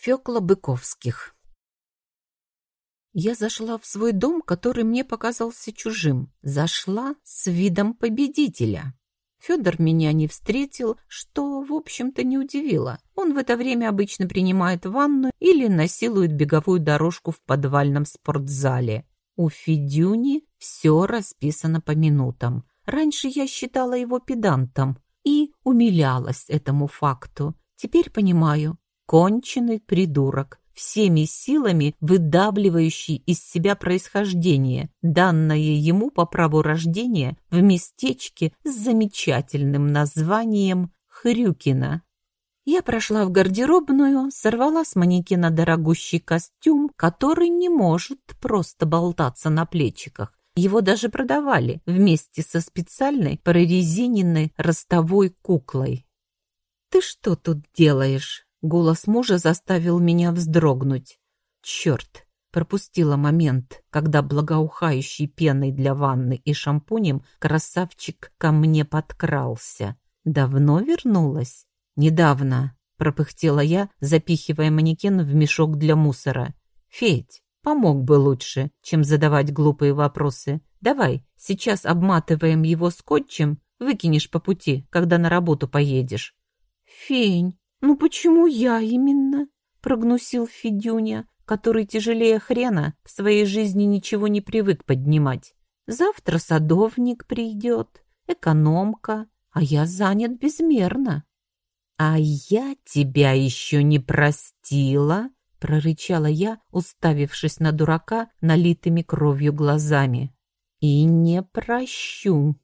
Фёкла Быковских. Я зашла в свой дом, который мне показался чужим. Зашла с видом победителя. Федор меня не встретил, что, в общем-то, не удивило. Он в это время обычно принимает ванну или насилует беговую дорожку в подвальном спортзале. У Федюни все расписано по минутам. Раньше я считала его педантом и умилялась этому факту. Теперь понимаю, конченый придурок, всеми силами выдавливающий из себя происхождение, данное ему по праву рождения в местечке с замечательным названием Хрюкина. Я прошла в гардеробную, сорвала с манекена дорогущий костюм, который не может просто болтаться на плечиках. Его даже продавали вместе со специальной прорезиненной ростовой куклой. «Ты что тут делаешь?» Голос мужа заставил меня вздрогнуть. Черт, пропустила момент, когда благоухающий пеной для ванны и шампунем красавчик ко мне подкрался. Давно вернулась? Недавно, пропыхтела я, запихивая манекен в мешок для мусора. Федь, помог бы лучше, чем задавать глупые вопросы. Давай, сейчас обматываем его скотчем, выкинешь по пути, когда на работу поедешь. Фень, «Ну почему я именно?» — прогнусил Федюня, который тяжелее хрена в своей жизни ничего не привык поднимать. «Завтра садовник придет, экономка, а я занят безмерно». «А я тебя еще не простила», — прорычала я, уставившись на дурака налитыми кровью глазами. «И не прощу».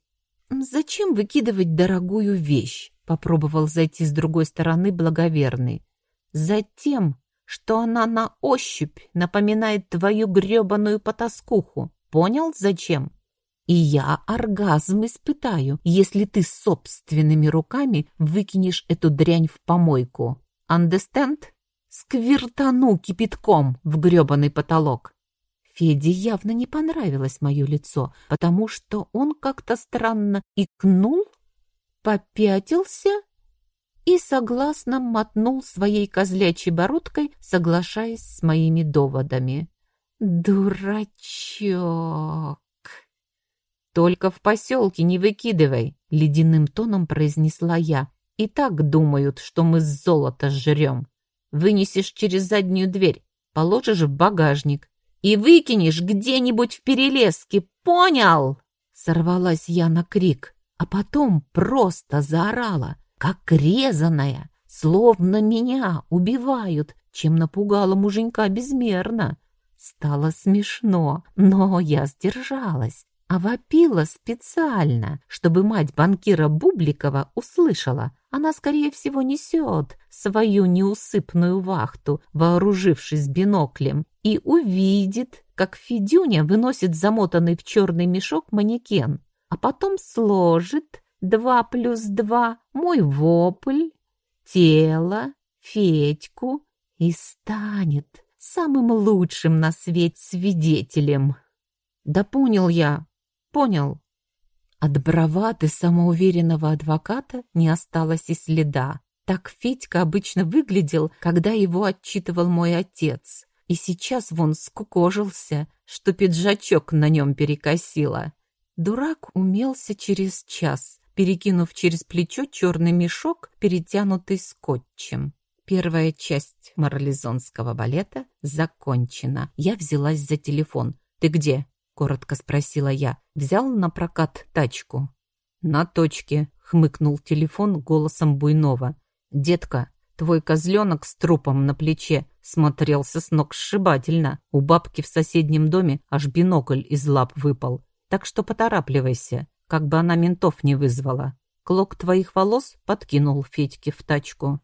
«Зачем выкидывать дорогую вещь? Попробовал зайти с другой стороны благоверный. Затем, что она на ощупь напоминает твою гребаную потаскуху. Понял, зачем? И я оргазм испытаю, если ты собственными руками выкинешь эту дрянь в помойку. Understand? Сквертану кипятком в гребаный потолок. Феде явно не понравилось мое лицо, потому что он как-то странно икнул попятился и согласно мотнул своей козлячей бородкой, соглашаясь с моими доводами. «Дурачок!» «Только в поселке не выкидывай!» — ледяным тоном произнесла я. «И так думают, что мы золото жрем. Вынесешь через заднюю дверь, положишь в багажник и выкинешь где-нибудь в перелеске, понял?» Сорвалась я на крик а потом просто заорала, как резаная, словно меня убивают, чем напугала муженька безмерно. Стало смешно, но я сдержалась, а вопила специально, чтобы мать банкира Бубликова услышала. Она, скорее всего, несет свою неусыпную вахту, вооружившись биноклем, и увидит, как Федюня выносит замотанный в черный мешок манекен а потом сложит два плюс два мой вопль, тело, Федьку и станет самым лучшим на свете свидетелем. Да понял я, понял. От бравады самоуверенного адвоката не осталось и следа. Так Федька обычно выглядел, когда его отчитывал мой отец. И сейчас вон скукожился, что пиджачок на нем перекосило. Дурак умелся через час, перекинув через плечо черный мешок, перетянутый скотчем. Первая часть марлезонского балета закончена. Я взялась за телефон. «Ты где?» — коротко спросила я. «Взял на прокат тачку?» «На точке», — хмыкнул телефон голосом Буйнова. «Детка, твой козленок с трупом на плече смотрелся с ног сшибательно. У бабки в соседнем доме аж бинокль из лап выпал. Так что поторапливайся, как бы она ментов не вызвала. Клок твоих волос подкинул Федьке в тачку.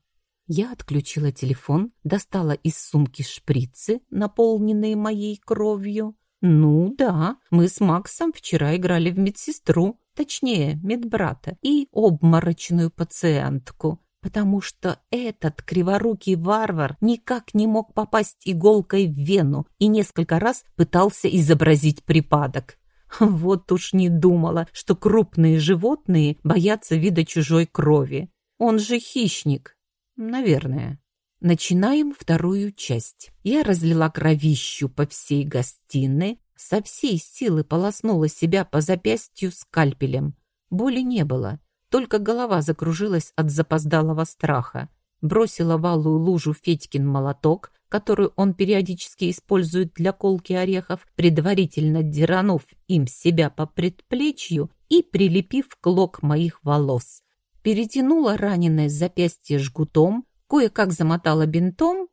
Я отключила телефон, достала из сумки шприцы, наполненные моей кровью. Ну да, мы с Максом вчера играли в медсестру, точнее, медбрата, и обморочную пациентку, потому что этот криворукий варвар никак не мог попасть иголкой в вену и несколько раз пытался изобразить припадок. Вот уж не думала, что крупные животные боятся вида чужой крови. Он же хищник. Наверное. Начинаем вторую часть. Я разлила кровищу по всей гостиной, со всей силы полоснула себя по запястью скальпелем. Боли не было, только голова закружилась от запоздалого страха. Бросила валую лужу Федькин молоток, который он периодически использует для колки орехов, предварительно деранув им себя по предплечью и прилепив клок моих волос. Перетянула раненое запястье жгутом, кое-как замотала бинтом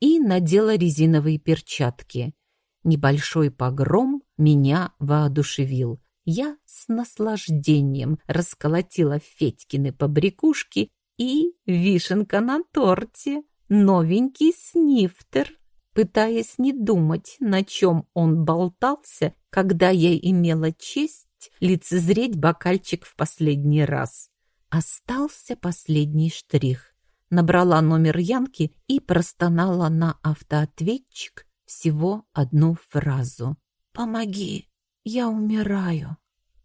и надела резиновые перчатки. Небольшой погром меня воодушевил. Я с наслаждением расколотила Федькины побрякушки и вишенка на торте, новенький снифтер, пытаясь не думать, на чем он болтался, когда я имела честь лицезреть бокальчик в последний раз. Остался последний штрих набрала номер Янки и простонала на автоответчик всего одну фразу. «Помоги, я умираю».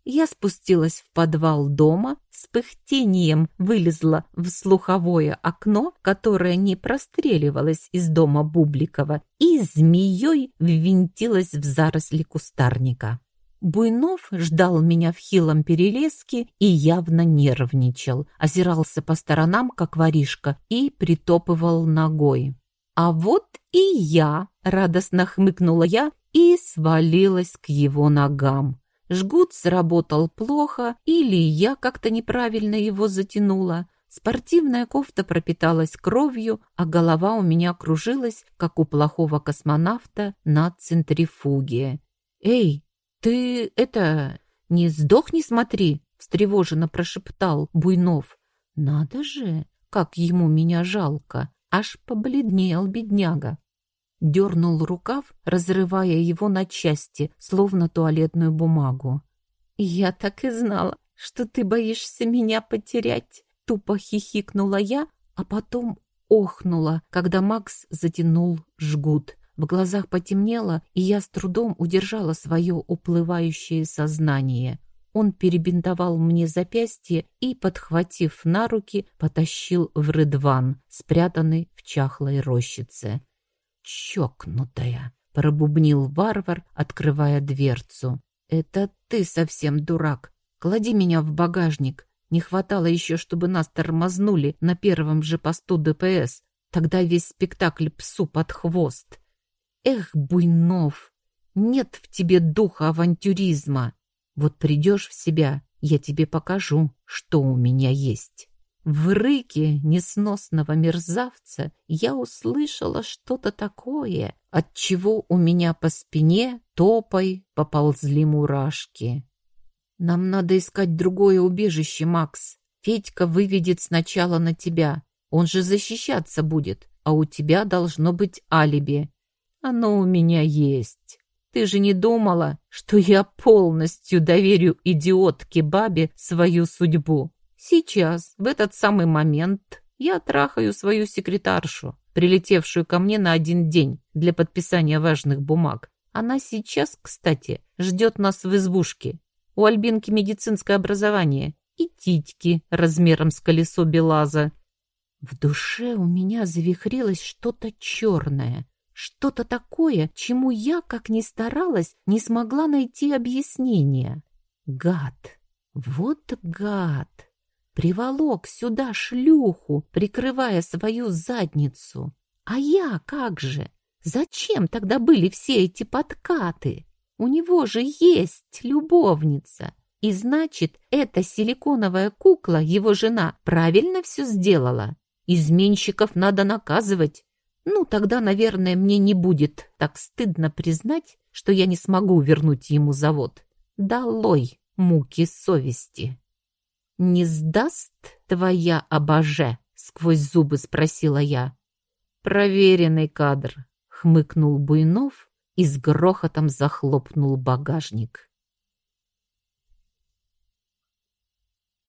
Я спустилась в подвал дома, с пыхтением вылезла в слуховое окно, которое не простреливалось из дома Бубликова, и змеей ввинтилась в заросли кустарника. Буйнов ждал меня в хилом перелеске и явно нервничал, озирался по сторонам, как воришка, и притопывал ногой. «А вот и я!» — радостно хмыкнула я и свалилась к его ногам. Жгут сработал плохо, или я как-то неправильно его затянула. Спортивная кофта пропиталась кровью, а голова у меня кружилась, как у плохого космонавта на центрифуге. «Эй, «Ты это... не сдохни, смотри!» — встревоженно прошептал Буйнов. «Надо же, как ему меня жалко!» Аж побледнел бедняга. Дернул рукав, разрывая его на части, словно туалетную бумагу. «Я так и знала, что ты боишься меня потерять!» Тупо хихикнула я, а потом охнула, когда Макс затянул жгут. В глазах потемнело, и я с трудом удержала свое уплывающее сознание. Он перебинтовал мне запястье и, подхватив на руки, потащил в рыдван, спрятанный в чахлой рощице. «Чокнутая!» — пробубнил варвар, открывая дверцу. «Это ты совсем дурак. Клади меня в багажник. Не хватало еще, чтобы нас тормознули на первом же посту ДПС. Тогда весь спектакль псу под хвост». Эх, Буйнов, нет в тебе духа авантюризма. Вот придешь в себя, я тебе покажу, что у меня есть. В рыке несносного мерзавца я услышала что-то такое, от чего у меня по спине топой поползли мурашки. Нам надо искать другое убежище, Макс. Федька выведет сначала на тебя. Он же защищаться будет, а у тебя должно быть алиби. Оно у меня есть. Ты же не думала, что я полностью доверю идиотке-бабе свою судьбу? Сейчас, в этот самый момент, я трахаю свою секретаршу, прилетевшую ко мне на один день для подписания важных бумаг. Она сейчас, кстати, ждет нас в избушке. У Альбинки медицинское образование и титьки размером с колесо Белаза. В душе у меня завихрилось что-то черное, что-то такое, чему я, как ни старалась, не смогла найти объяснение. Гад! Вот гад! Приволок сюда шлюху, прикрывая свою задницу. А я как же? Зачем тогда были все эти подкаты? У него же есть любовница. И значит, эта силиконовая кукла, его жена, правильно все сделала? Изменщиков надо наказывать, ну, тогда, наверное, мне не будет так стыдно признать, что я не смогу вернуть ему завод. Долой муки совести. «Не сдаст твоя обоже?» — сквозь зубы спросила я. «Проверенный кадр», — хмыкнул Буйнов и с грохотом захлопнул багажник.